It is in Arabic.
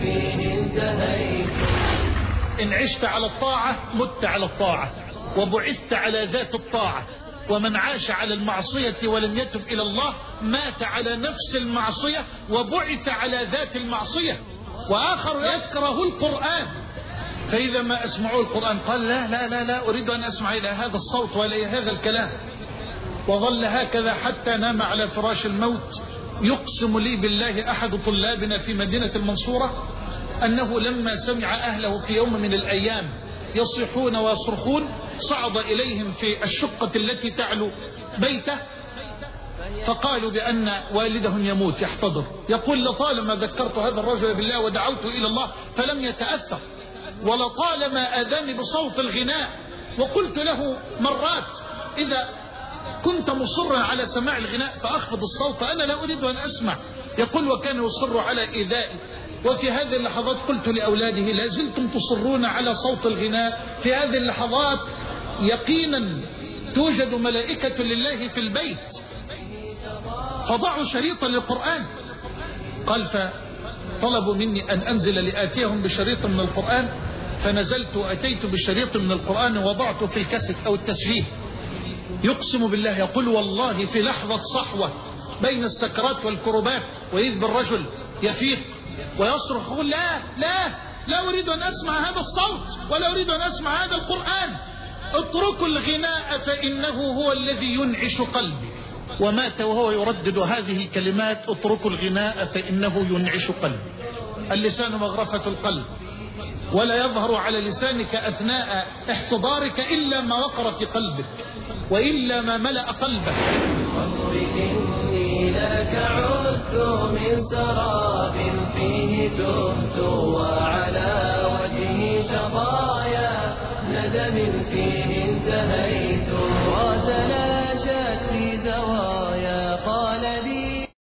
فيه انتهيت. إن عشت على الطاعة مت على الطاعة وبعثت على ذات الطاعة ومن عاش على المعصية ولم يتب إلى الله مات على نفس المعصية وبعث على ذات المعصية. وآخر يكره القرآن. فإذا ما أسمعوا القرآن قال لا لا لا لا أريد أن أسمع إلى هذا الصوت ولا هذا الكلام. وظل هكذا حتى نام على فراش الموت. يقسم لي بالله أحد طلابنا في مدينة المنصورة أنه لما سمع أهله في يوم من الأيام يصيحون ويصرخون صعد إليهم في الشقة التي تعلو بيته فقالوا بأن والدهم يموت يحتضر. يقول لطالما ذكرت هذا الرجل بالله ودعوت إلى الله فلم يتأثر. ولطالما أذاني بصوت الغناء وقلت له مرات إذا كنت مصرا على سماع الغناء فأخفض الصوت أنا لا أريد أن أسمع. يقول وكان يصر على إيذائي. وفي هذه اللحظات قلت لأولاده لا زلتم تصرون على صوت الغناء. في هذه اللحظات يقينا توجد ملائكة لله في البيت. فضعوا شريطا للقرآن. قال فطلبوا مني أن أنزل لآتيهم بشريط من القرآن. فنزلت وأتيت بشريط من القرآن وضعته في الكسك أو التسجيل. يقسم بالله يقول والله في لحظة صحوة بين السكرات والكربات وإذ بالرجل يفيق ويصرخ يقول لا لا لا أريد أن أسمع هذا الصوت ولا أريد أن أسمع هذا القرآن. اتركوا الغناء فإنه هو الذي ينعش قلبي. ومات وهو يردد هذه الكلمات اتركوا الغناء فإنه ينعش قلبي. اللسان مغرفة القلب. ولا يظهر على لسانك أثناء احتضارك إلا ما وقر في قلبك وإلا ما ملأ قلبك. إني لك عدت من سراب فيه تهت وعلى وجهي شظايا ندم فيه انتهيت.